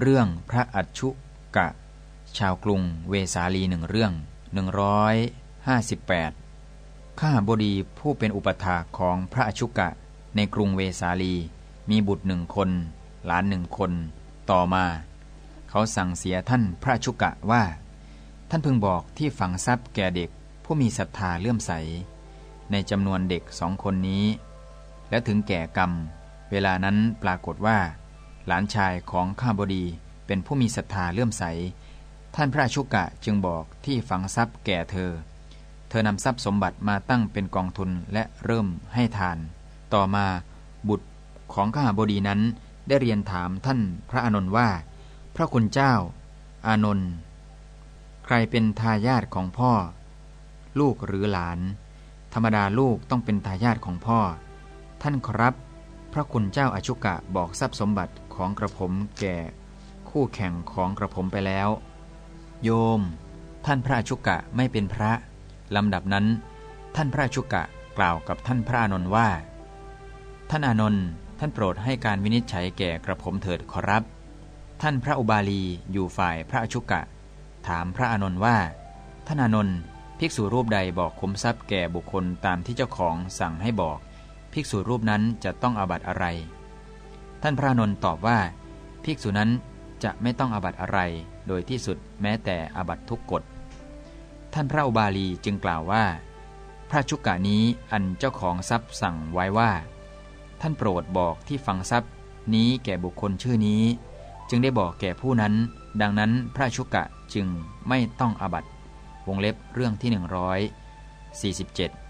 เรื่องพระอัจฉุกะ ชาวกรุงเวสาลีหนึ่งเรื่อง 158 ข้าบดีผู้เป็นอุปถาของพระอชุกะ ในกรุงเวสาลี มีบุตรหนึ่งคน หลานหนึ่งคน ต่อมา เขาสั่งเสียท่านพระอชุกะว่า ท่านพึงบอกที่ฝังทรัพย์แก่เด็กผู้มีศรัทธาเลื่อมใส ในจำนวนเด็กสองคนนี้ และถึงแก่กรรม เวลานั้นปรากฏว่า หลานชายของข้าบดีเป็นผู้มีศรัทธาเลื่อมใส ท่านพระชุกะจึงบอกที่ฝังทรัพย์แก่เธอ เธอนำทรัพย์สมบัติมาตั้งเป็นกองทุนและเริ่มให้ทาน ต่อมาบุตรของข้าบดีนั้นได้เรียนถามท่านพระอานนท์ว่า พระคุณเจ้า อานนท์ใครเป็นทายาทของพ่อ ลูกหรือหลาน ธรรมดาลูกต้องเป็นทายาทของพ่อ ท่านครับ พระคุณเจ้าอาชุกะบอกทรัพย์สมบัติ ของกระผมแก่ คู่แข่งของกระผมไปแล้ว โยม ท่านพระชุกะไม่เป็นพระลำดับนั้น ท่านพระชุกะกล่าวกับท่านพระอนนท์ว่า ท่านอนนท์ท่านโปรดให้การวินิจฉัยแก่กระผมเถิดขอรับ ท่านพระอุบาลีอยู่ฝ่ายพระชุกะ ถามพระอนนท์ว่า ท่านอนนท์ภิกษุรูปใดบอกคุมทรัพย์แก่บุคคลตามที่เจ้าของสั่งให้บอก ภิกษุรูปนั้นจะต้องอาบัตอะไร ท่านพระนนท์ตอบว่า ภิกษุนั้นจะไม่ต้องอาบัตอะไร โดยที่สุดแม้แต่อาบัตทุกกฎ ท่านพระอุบาลีจึงกล่าวว่า พระชุกกะนี้อันเจ้าของทรัพย์สั่งไว้ว่า ท่านโปรดบอกที่ฝังทรัพย์นี้แก่บุคคลชื่อนี้ จึงได้บอกแก่ผู้นั้น ดังนั้นพระชุกกะจึงไม่ต้องอาบัตวงเล็บเรื่องที่ 147